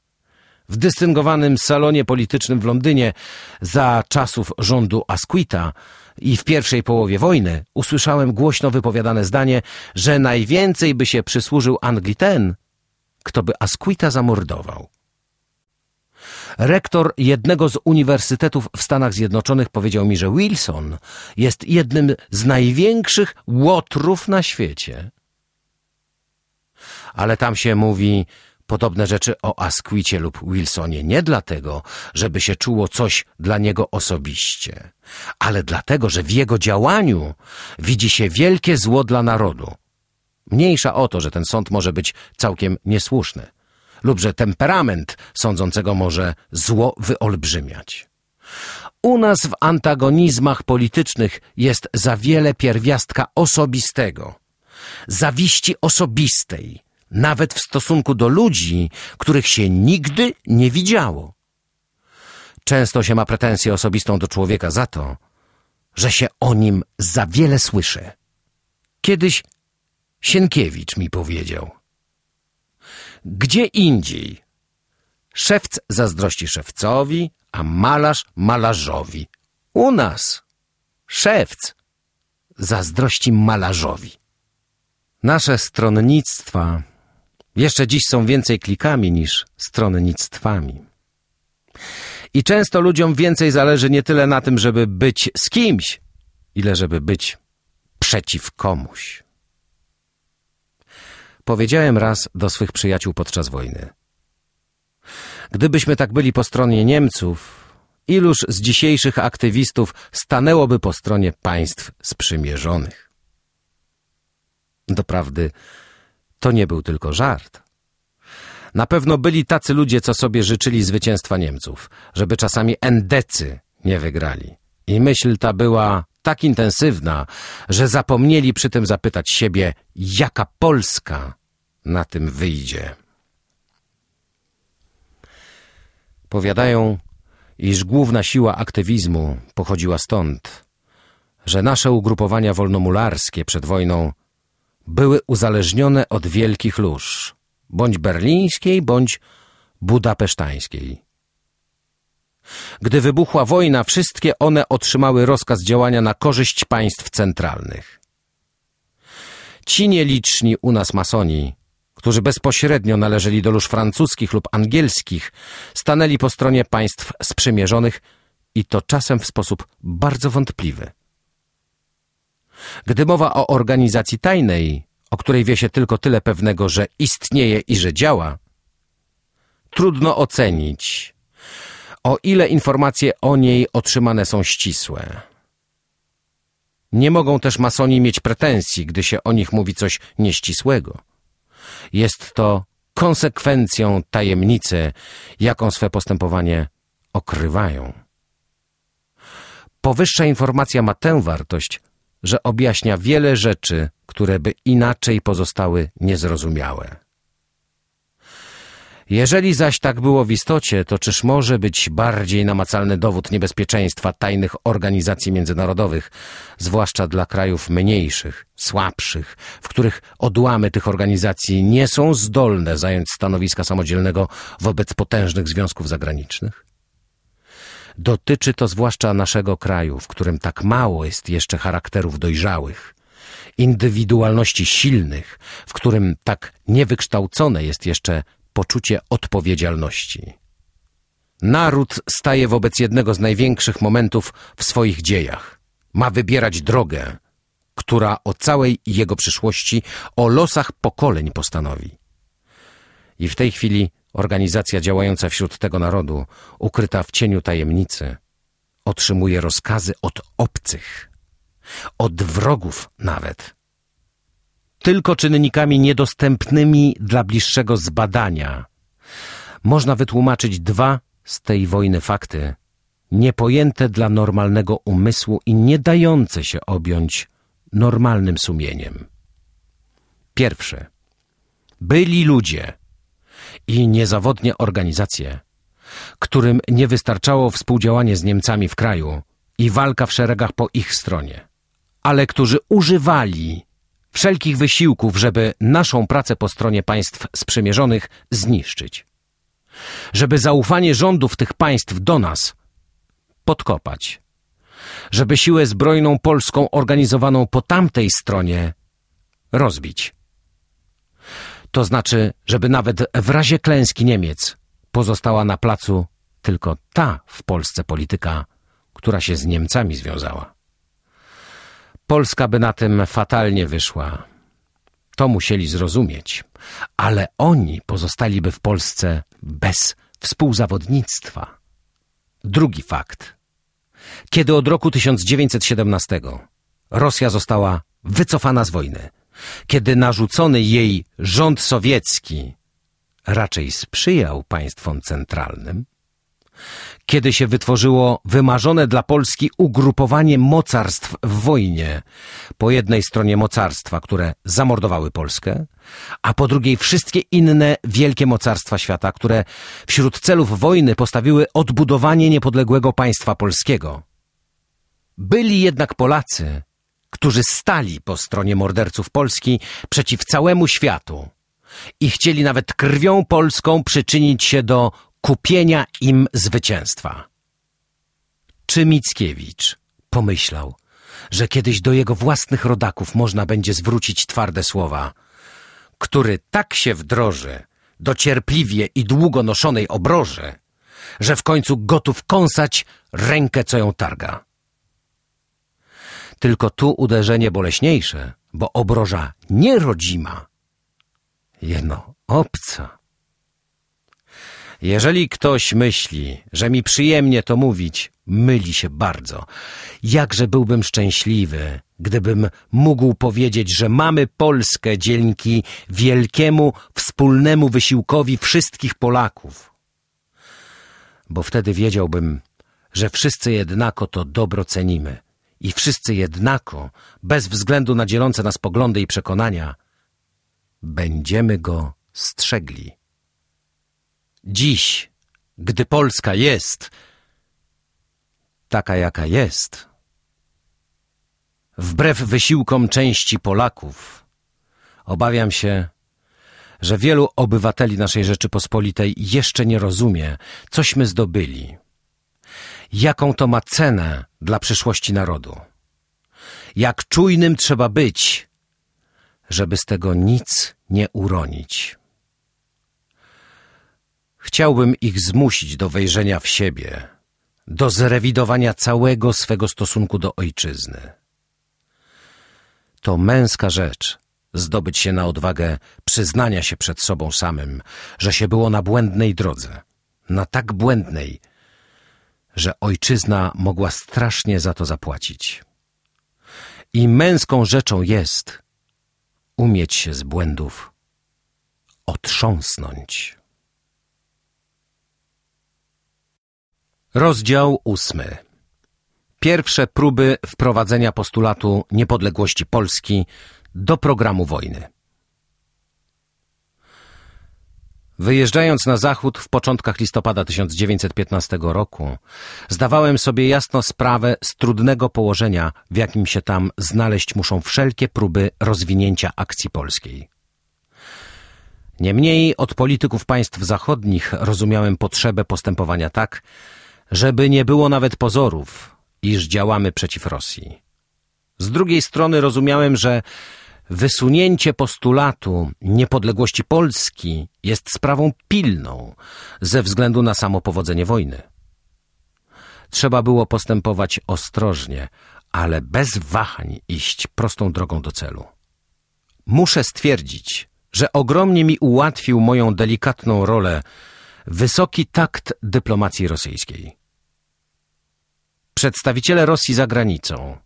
W dystyngowanym salonie politycznym w Londynie za czasów rządu Asquita i w pierwszej połowie wojny usłyszałem głośno wypowiadane zdanie, że najwięcej by się przysłużył Anglii ten, kto by Asquita zamordował. Rektor jednego z uniwersytetów w Stanach Zjednoczonych powiedział mi, że Wilson jest jednym z największych łotrów na świecie. Ale tam się mówi podobne rzeczy o Asquicie lub Wilsonie nie dlatego, żeby się czuło coś dla niego osobiście, ale dlatego, że w jego działaniu widzi się wielkie zło dla narodu. Mniejsza o to, że ten sąd może być całkiem niesłuszny lub że temperament sądzącego może zło wyolbrzymiać. U nas w antagonizmach politycznych jest za wiele pierwiastka osobistego, zawiści osobistej, nawet w stosunku do ludzi, których się nigdy nie widziało. Często się ma pretensję osobistą do człowieka za to, że się o nim za wiele słyszy. Kiedyś Sienkiewicz mi powiedział – gdzie indziej. Szewc zazdrości szewcowi, a malarz malarzowi. U nas szewc zazdrości malarzowi. Nasze stronnictwa jeszcze dziś są więcej klikami niż stronnictwami. I często ludziom więcej zależy nie tyle na tym, żeby być z kimś, ile żeby być przeciw komuś. Powiedziałem raz do swych przyjaciół podczas wojny. Gdybyśmy tak byli po stronie Niemców, iluż z dzisiejszych aktywistów stanęłoby po stronie państw sprzymierzonych. Doprawdy, to nie był tylko żart. Na pewno byli tacy ludzie, co sobie życzyli zwycięstwa Niemców, żeby czasami endecy nie wygrali. I myśl ta była tak intensywna, że zapomnieli przy tym zapytać siebie, jaka Polska na tym wyjdzie. Powiadają, iż główna siła aktywizmu pochodziła stąd, że nasze ugrupowania wolnomularskie przed wojną były uzależnione od wielkich lóż, bądź berlińskiej, bądź budapesztańskiej. Gdy wybuchła wojna, wszystkie one otrzymały rozkaz działania na korzyść państw centralnych. Ci nieliczni u nas masoni, którzy bezpośrednio należeli do lóż francuskich lub angielskich, stanęli po stronie państw sprzymierzonych i to czasem w sposób bardzo wątpliwy. Gdy mowa o organizacji tajnej, o której wie się tylko tyle pewnego, że istnieje i że działa, trudno ocenić, o ile informacje o niej otrzymane są ścisłe. Nie mogą też masoni mieć pretensji, gdy się o nich mówi coś nieścisłego. Jest to konsekwencją tajemnicy, jaką swe postępowanie okrywają. Powyższa informacja ma tę wartość, że objaśnia wiele rzeczy, które by inaczej pozostały niezrozumiałe. Jeżeli zaś tak było w istocie, to czyż może być bardziej namacalny dowód niebezpieczeństwa tajnych organizacji międzynarodowych, zwłaszcza dla krajów mniejszych, słabszych, w których odłamy tych organizacji nie są zdolne zająć stanowiska samodzielnego wobec potężnych związków zagranicznych? Dotyczy to zwłaszcza naszego kraju, w którym tak mało jest jeszcze charakterów dojrzałych, indywidualności silnych, w którym tak niewykształcone jest jeszcze poczucie odpowiedzialności. Naród staje wobec jednego z największych momentów w swoich dziejach. Ma wybierać drogę, która o całej jego przyszłości, o losach pokoleń postanowi. I w tej chwili organizacja działająca wśród tego narodu, ukryta w cieniu tajemnicy, otrzymuje rozkazy od obcych, od wrogów nawet. Tylko czynnikami niedostępnymi dla bliższego zbadania można wytłumaczyć dwa z tej wojny fakty, niepojęte dla normalnego umysłu i nie dające się objąć normalnym sumieniem. Pierwsze. Byli ludzie i niezawodnie organizacje, którym nie wystarczało współdziałanie z Niemcami w kraju i walka w szeregach po ich stronie, ale którzy używali wszelkich wysiłków, żeby naszą pracę po stronie państw sprzymierzonych zniszczyć. Żeby zaufanie rządów tych państw do nas podkopać. Żeby siłę zbrojną polską organizowaną po tamtej stronie rozbić. To znaczy, żeby nawet w razie klęski Niemiec pozostała na placu tylko ta w Polsce polityka, która się z Niemcami związała. Polska by na tym fatalnie wyszła. To musieli zrozumieć, ale oni pozostaliby w Polsce bez współzawodnictwa. Drugi fakt. Kiedy od roku 1917 Rosja została wycofana z wojny, kiedy narzucony jej rząd sowiecki raczej sprzyjał państwom centralnym, kiedy się wytworzyło wymarzone dla Polski ugrupowanie mocarstw w wojnie. Po jednej stronie mocarstwa, które zamordowały Polskę, a po drugiej wszystkie inne wielkie mocarstwa świata, które wśród celów wojny postawiły odbudowanie niepodległego państwa polskiego. Byli jednak Polacy, którzy stali po stronie morderców Polski przeciw całemu światu i chcieli nawet krwią polską przyczynić się do kupienia im zwycięstwa. Czy Mickiewicz pomyślał, że kiedyś do jego własnych rodaków można będzie zwrócić twarde słowa, który tak się wdroży do cierpliwie i długo noszonej obroży, że w końcu gotów kąsać rękę, co ją targa. Tylko tu uderzenie boleśniejsze, bo obroża nie rodzima, jeno obca. Jeżeli ktoś myśli, że mi przyjemnie to mówić, myli się bardzo. Jakże byłbym szczęśliwy, gdybym mógł powiedzieć, że mamy Polskę dzięki wielkiemu wspólnemu wysiłkowi wszystkich Polaków. Bo wtedy wiedziałbym, że wszyscy jednako to dobro cenimy i wszyscy jednako, bez względu na dzielące nas poglądy i przekonania, będziemy go strzegli. Dziś, gdy Polska jest taka, jaka jest, wbrew wysiłkom części Polaków, obawiam się, że wielu obywateli naszej Rzeczypospolitej jeszcze nie rozumie, cośmy zdobyli, jaką to ma cenę dla przyszłości narodu, jak czujnym trzeba być, żeby z tego nic nie uronić. Chciałbym ich zmusić do wejrzenia w siebie, do zrewidowania całego swego stosunku do ojczyzny. To męska rzecz zdobyć się na odwagę przyznania się przed sobą samym, że się było na błędnej drodze, na tak błędnej, że ojczyzna mogła strasznie za to zapłacić. I męską rzeczą jest umieć się z błędów otrząsnąć. Rozdział ósmy. Pierwsze próby wprowadzenia postulatu niepodległości Polski do programu wojny. Wyjeżdżając na zachód w początkach listopada 1915 roku, zdawałem sobie jasno sprawę z trudnego położenia, w jakim się tam znaleźć muszą wszelkie próby rozwinięcia akcji polskiej. Niemniej od polityków państw zachodnich rozumiałem potrzebę postępowania tak, żeby nie było nawet pozorów, iż działamy przeciw Rosji. Z drugiej strony rozumiałem, że wysunięcie postulatu niepodległości Polski jest sprawą pilną ze względu na samo powodzenie wojny. Trzeba było postępować ostrożnie, ale bez wahań iść prostą drogą do celu. Muszę stwierdzić, że ogromnie mi ułatwił moją delikatną rolę wysoki takt dyplomacji rosyjskiej. Przedstawiciele Rosji za granicą,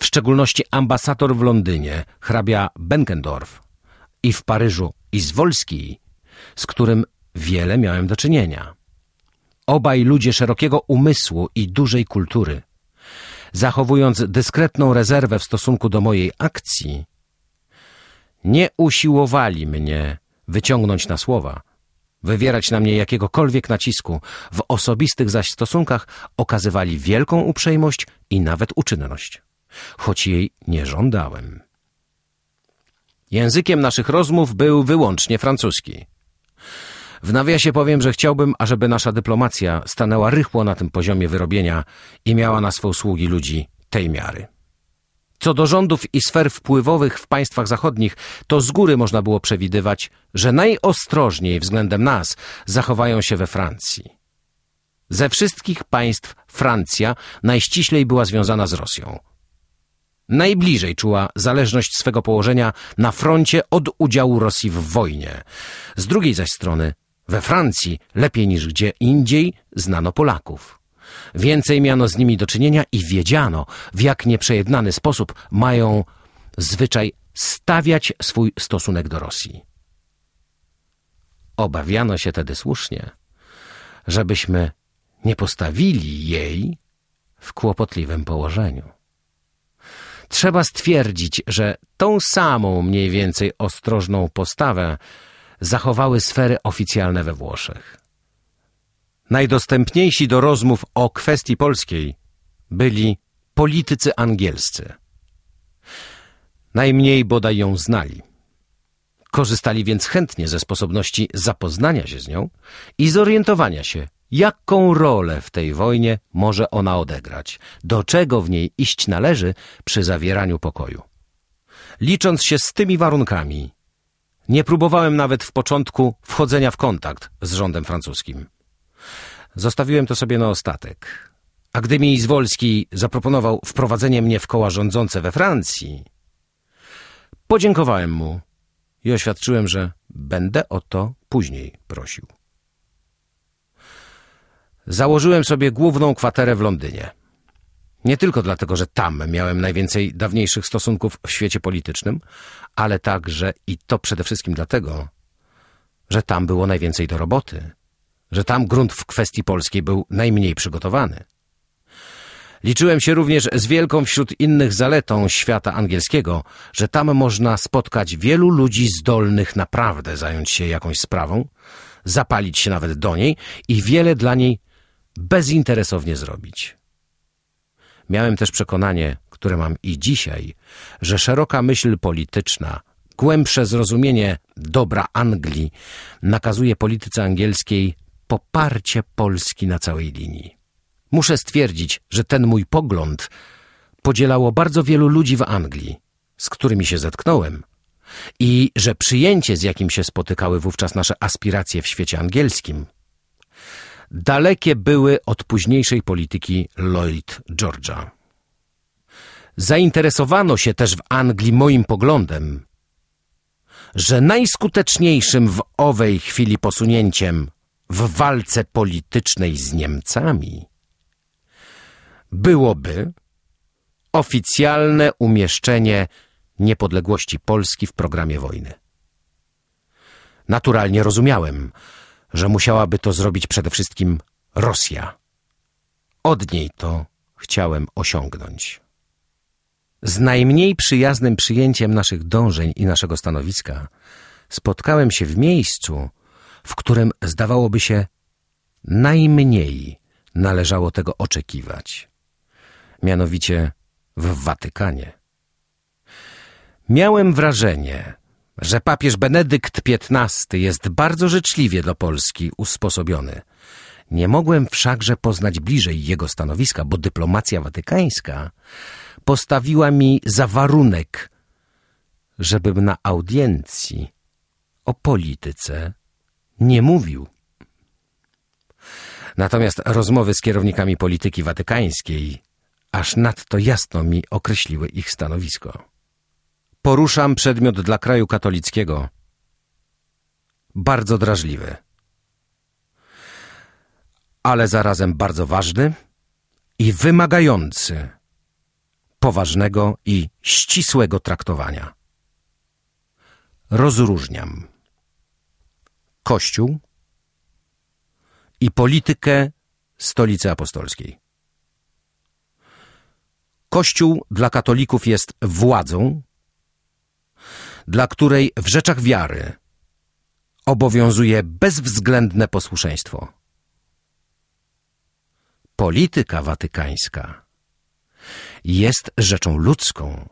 w szczególności ambasador w Londynie, hrabia Benkendorf i w Paryżu Izwolski, z którym wiele miałem do czynienia. Obaj ludzie szerokiego umysłu i dużej kultury, zachowując dyskretną rezerwę w stosunku do mojej akcji, nie usiłowali mnie wyciągnąć na słowa, wywierać na mnie jakiegokolwiek nacisku, w osobistych zaś stosunkach okazywali wielką uprzejmość i nawet uczynność, choć jej nie żądałem. Językiem naszych rozmów był wyłącznie francuski. W nawiasie powiem, że chciałbym, ażeby nasza dyplomacja stanęła rychło na tym poziomie wyrobienia i miała na swe usługi ludzi tej miary. Co do rządów i sfer wpływowych w państwach zachodnich, to z góry można było przewidywać, że najostrożniej względem nas zachowają się we Francji. Ze wszystkich państw Francja najściślej była związana z Rosją. Najbliżej czuła zależność swego położenia na froncie od udziału Rosji w wojnie. Z drugiej zaś strony, we Francji lepiej niż gdzie indziej znano Polaków. Więcej miano z nimi do czynienia i wiedziano, w jak nieprzejednany sposób mają zwyczaj stawiać swój stosunek do Rosji. Obawiano się tedy słusznie, żebyśmy nie postawili jej w kłopotliwym położeniu. Trzeba stwierdzić, że tą samą mniej więcej ostrożną postawę zachowały sfery oficjalne we Włoszech. Najdostępniejsi do rozmów o kwestii polskiej byli politycy angielscy. Najmniej bodaj ją znali. Korzystali więc chętnie ze sposobności zapoznania się z nią i zorientowania się, jaką rolę w tej wojnie może ona odegrać, do czego w niej iść należy przy zawieraniu pokoju. Licząc się z tymi warunkami, nie próbowałem nawet w początku wchodzenia w kontakt z rządem francuskim. Zostawiłem to sobie na ostatek. A gdy mi Izwolski zaproponował wprowadzenie mnie w koła rządzące we Francji, podziękowałem mu i oświadczyłem, że będę o to później prosił. Założyłem sobie główną kwaterę w Londynie. Nie tylko dlatego, że tam miałem najwięcej dawniejszych stosunków w świecie politycznym, ale także i to przede wszystkim dlatego, że tam było najwięcej do roboty, że tam grunt w kwestii polskiej był najmniej przygotowany. Liczyłem się również z wielką wśród innych zaletą świata angielskiego, że tam można spotkać wielu ludzi zdolnych naprawdę zająć się jakąś sprawą, zapalić się nawet do niej i wiele dla niej bezinteresownie zrobić. Miałem też przekonanie, które mam i dzisiaj, że szeroka myśl polityczna, głębsze zrozumienie dobra Anglii nakazuje polityce angielskiej poparcie Polski na całej linii. Muszę stwierdzić, że ten mój pogląd podzielało bardzo wielu ludzi w Anglii, z którymi się zetknąłem, i że przyjęcie, z jakim się spotykały wówczas nasze aspiracje w świecie angielskim, dalekie były od późniejszej polityki Lloyd George'a. Zainteresowano się też w Anglii moim poglądem, że najskuteczniejszym w owej chwili posunięciem w walce politycznej z Niemcami byłoby oficjalne umieszczenie niepodległości Polski w programie wojny. Naturalnie rozumiałem, że musiałaby to zrobić przede wszystkim Rosja. Od niej to chciałem osiągnąć. Z najmniej przyjaznym przyjęciem naszych dążeń i naszego stanowiska spotkałem się w miejscu, w którym zdawałoby się najmniej należało tego oczekiwać, mianowicie w Watykanie. Miałem wrażenie, że papież Benedykt XV jest bardzo życzliwie do Polski usposobiony. Nie mogłem wszakże poznać bliżej jego stanowiska, bo dyplomacja watykańska postawiła mi za warunek, żebym na audiencji o polityce nie mówił. Natomiast rozmowy z kierownikami polityki watykańskiej aż nadto jasno mi określiły ich stanowisko. Poruszam przedmiot dla kraju katolickiego bardzo drażliwy, ale zarazem bardzo ważny i wymagający poważnego i ścisłego traktowania. Rozróżniam Kościół i politykę Stolicy Apostolskiej. Kościół dla katolików jest władzą, dla której w rzeczach wiary obowiązuje bezwzględne posłuszeństwo. Polityka watykańska jest rzeczą ludzką.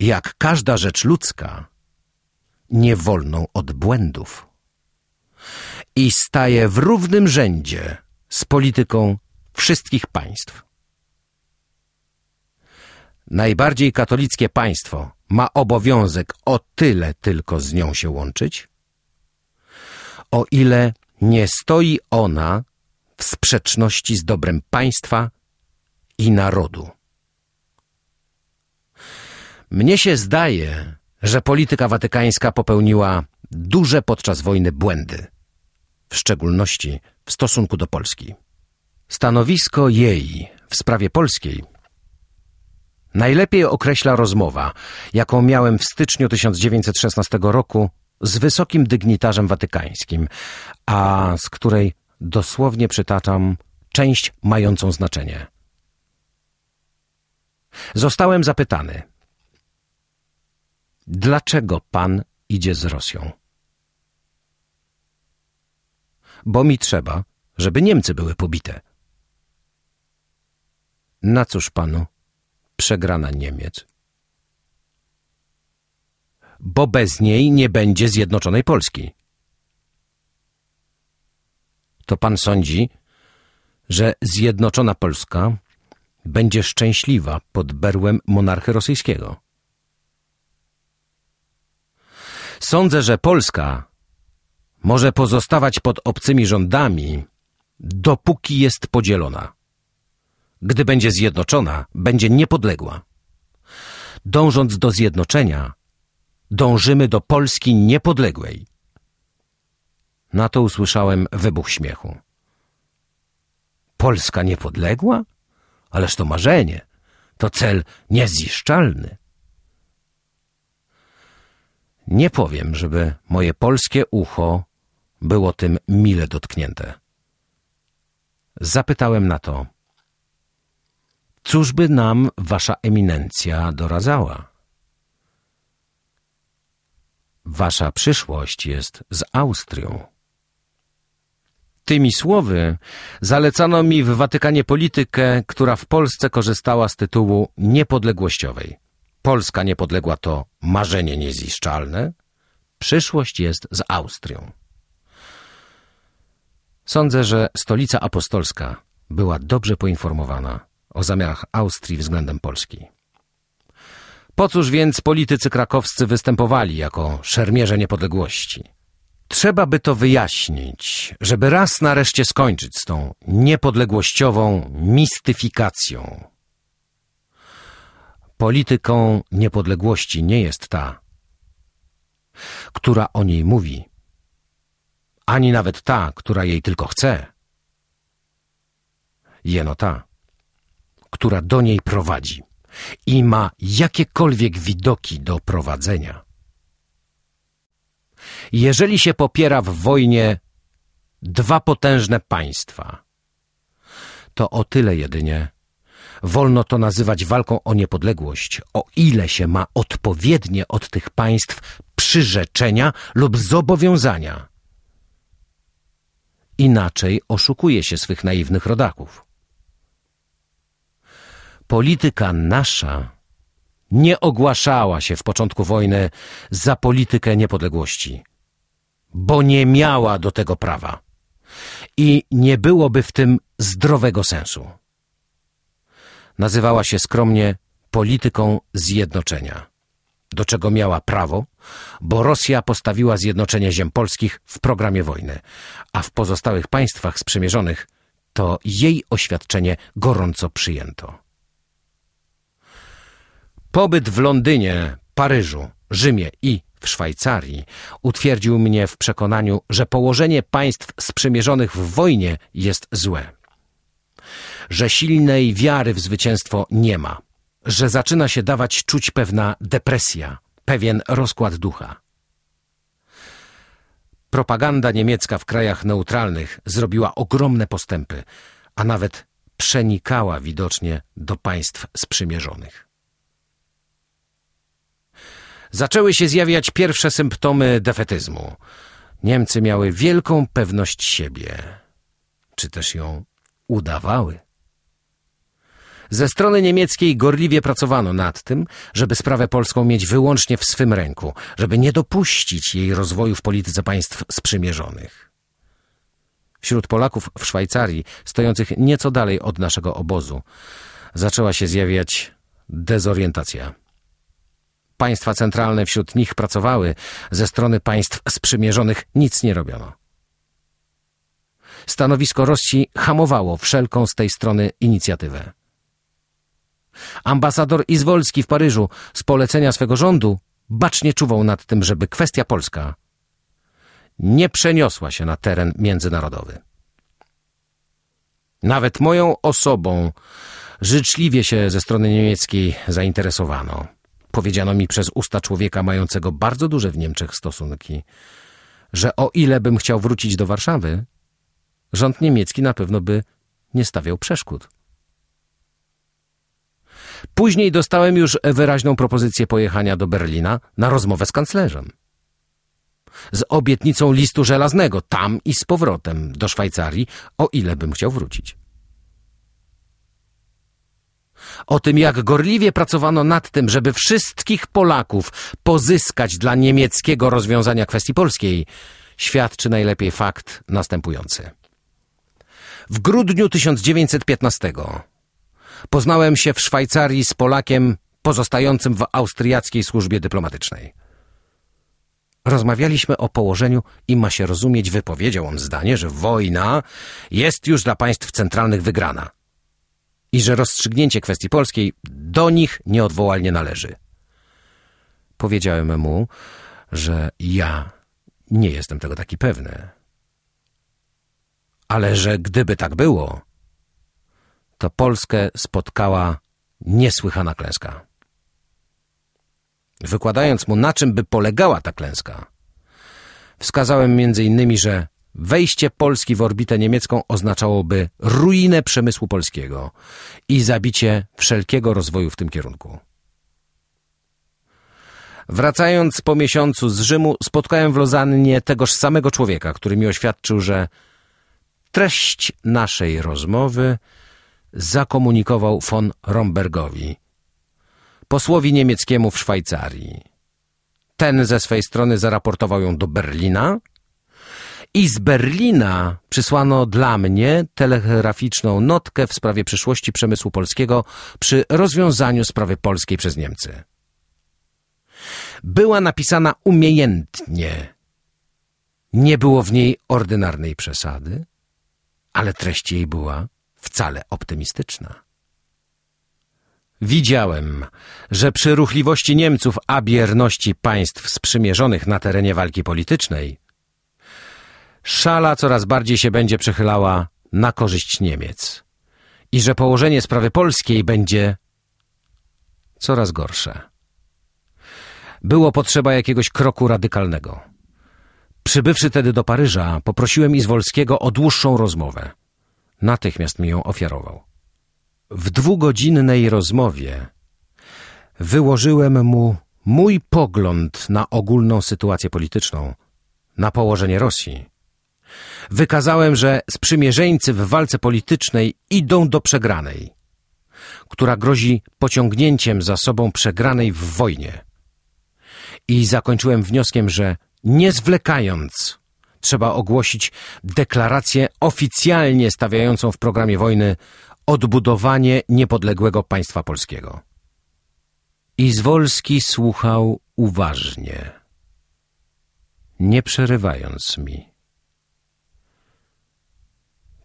Jak każda rzecz ludzka, niewolną od błędów. I staje w równym rzędzie z polityką wszystkich państw. Najbardziej katolickie państwo ma obowiązek o tyle tylko z nią się łączyć, o ile nie stoi ona w sprzeczności z dobrem państwa i narodu. Mnie się zdaje, że polityka watykańska popełniła duże podczas wojny błędy, w szczególności w stosunku do Polski. Stanowisko jej w sprawie polskiej najlepiej określa rozmowa, jaką miałem w styczniu 1916 roku z wysokim dygnitarzem watykańskim, a z której dosłownie przytaczam część mającą znaczenie. Zostałem zapytany, dlaczego pan idzie z Rosją? Bo mi trzeba, żeby Niemcy były pobite. Na cóż panu przegrana Niemiec? Bo bez niej nie będzie zjednoczonej Polski. To pan sądzi, że zjednoczona Polska będzie szczęśliwa pod berłem monarchy rosyjskiego? Sądzę, że Polska może pozostawać pod obcymi rządami, dopóki jest podzielona. Gdy będzie zjednoczona, będzie niepodległa. Dążąc do zjednoczenia, dążymy do Polski niepodległej. Na to usłyszałem wybuch śmiechu. Polska niepodległa? Ależ to marzenie, to cel niezniszczalny. Nie powiem, żeby moje polskie ucho było tym mile dotknięte. Zapytałem na to, cóż by nam wasza eminencja doradzała? Wasza przyszłość jest z Austrią. Tymi słowy zalecano mi w Watykanie politykę, która w Polsce korzystała z tytułu niepodległościowej. Polska niepodległa to marzenie niezniszczalne, przyszłość jest z Austrią. Sądzę, że stolica apostolska była dobrze poinformowana o zamiarach Austrii względem Polski. Po cóż więc politycy krakowscy występowali jako szermierze niepodległości? Trzeba by to wyjaśnić, żeby raz nareszcie skończyć z tą niepodległościową mistyfikacją. Polityką niepodległości nie jest ta, która o niej mówi, ani nawet ta, która jej tylko chce. Jeno ta, która do niej prowadzi i ma jakiekolwiek widoki do prowadzenia. Jeżeli się popiera w wojnie dwa potężne państwa, to o tyle jedynie wolno to nazywać walką o niepodległość, o ile się ma odpowiednie od tych państw przyrzeczenia lub zobowiązania. Inaczej oszukuje się swych naiwnych rodaków. Polityka nasza nie ogłaszała się w początku wojny za politykę niepodległości, bo nie miała do tego prawa i nie byłoby w tym zdrowego sensu. Nazywała się skromnie polityką zjednoczenia, do czego miała prawo, bo Rosja postawiła zjednoczenie ziem polskich w programie wojny, a w pozostałych państwach sprzymierzonych to jej oświadczenie gorąco przyjęto. Pobyt w Londynie, Paryżu, Rzymie i w Szwajcarii utwierdził mnie w przekonaniu, że położenie państw sprzymierzonych w wojnie jest złe. Że silnej wiary w zwycięstwo nie ma. Że zaczyna się dawać czuć pewna depresja, pewien rozkład ducha. Propaganda niemiecka w krajach neutralnych zrobiła ogromne postępy, a nawet przenikała widocznie do państw sprzymierzonych zaczęły się zjawiać pierwsze symptomy defetyzmu. Niemcy miały wielką pewność siebie. Czy też ją udawały? Ze strony niemieckiej gorliwie pracowano nad tym, żeby sprawę polską mieć wyłącznie w swym ręku, żeby nie dopuścić jej rozwoju w polityce państw sprzymierzonych. Wśród Polaków w Szwajcarii, stojących nieco dalej od naszego obozu, zaczęła się zjawiać dezorientacja. Państwa centralne wśród nich pracowały, ze strony państw sprzymierzonych nic nie robiono. Stanowisko Rosji hamowało wszelką z tej strony inicjatywę. Ambasador Izwolski w Paryżu z polecenia swego rządu bacznie czuwał nad tym, żeby kwestia polska nie przeniosła się na teren międzynarodowy. Nawet moją osobą życzliwie się ze strony niemieckiej zainteresowano. Powiedziano mi przez usta człowieka mającego bardzo duże w Niemczech stosunki, że o ile bym chciał wrócić do Warszawy, rząd niemiecki na pewno by nie stawiał przeszkód. Później dostałem już wyraźną propozycję pojechania do Berlina na rozmowę z kanclerzem. Z obietnicą listu żelaznego tam i z powrotem do Szwajcarii, o ile bym chciał wrócić. O tym, jak gorliwie pracowano nad tym, żeby wszystkich Polaków pozyskać dla niemieckiego rozwiązania kwestii polskiej, świadczy najlepiej fakt następujący. W grudniu 1915 poznałem się w Szwajcarii z Polakiem pozostającym w austriackiej służbie dyplomatycznej. Rozmawialiśmy o położeniu i ma się rozumieć, wypowiedział on zdanie, że wojna jest już dla państw centralnych wygrana i że rozstrzygnięcie kwestii polskiej do nich nieodwołalnie należy. Powiedziałem mu, że ja nie jestem tego taki pewny. Ale że gdyby tak było, to Polskę spotkała niesłychana klęska. Wykładając mu, na czym by polegała ta klęska, wskazałem między innymi, że wejście Polski w orbitę niemiecką oznaczałoby ruinę przemysłu polskiego i zabicie wszelkiego rozwoju w tym kierunku. Wracając po miesiącu z Rzymu, spotkałem w Lozannie tegoż samego człowieka, który mi oświadczył, że treść naszej rozmowy zakomunikował von Rombergowi, posłowi niemieckiemu w Szwajcarii. Ten ze swej strony zaraportował ją do Berlina i z Berlina przysłano dla mnie telegraficzną notkę w sprawie przyszłości przemysłu polskiego przy rozwiązaniu sprawy polskiej przez Niemcy. Była napisana umiejętnie. Nie było w niej ordynarnej przesady, ale treść jej była wcale optymistyczna. Widziałem, że przy ruchliwości Niemców, a bierności państw sprzymierzonych na terenie walki politycznej, szala coraz bardziej się będzie przechylała na korzyść Niemiec i że położenie sprawy polskiej będzie coraz gorsze. Było potrzeba jakiegoś kroku radykalnego. Przybywszy tedy do Paryża, poprosiłem Izwolskiego o dłuższą rozmowę. Natychmiast mi ją ofiarował. W dwugodzinnej rozmowie wyłożyłem mu mój pogląd na ogólną sytuację polityczną, na położenie Rosji. Wykazałem, że sprzymierzeńcy w walce politycznej idą do przegranej, która grozi pociągnięciem za sobą przegranej w wojnie. I zakończyłem wnioskiem, że nie zwlekając, trzeba ogłosić deklarację oficjalnie stawiającą w programie wojny odbudowanie niepodległego państwa polskiego. Izwolski słuchał uważnie, nie przerywając mi.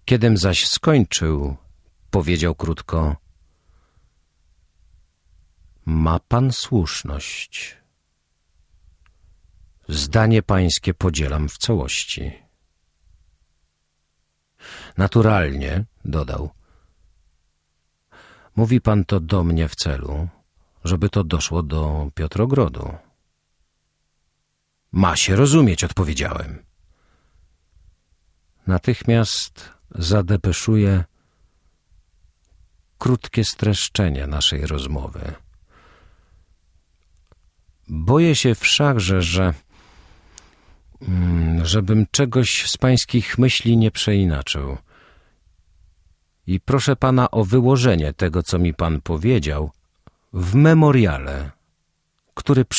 Kiedym zaś skończył, powiedział krótko: Ma pan słuszność. Zdanie pańskie podzielam w całości. Naturalnie, dodał, mówi pan to do mnie w celu, żeby to doszło do Piotrogrodu. Ma się rozumieć, odpowiedziałem. Natychmiast zadepeszuję krótkie streszczenie naszej rozmowy. Boję się wszakże, że Mm, żebym czegoś z pańskich myśli nie przeinaczył. I proszę pana o wyłożenie tego, co mi pan powiedział, w memoriale, który prześlę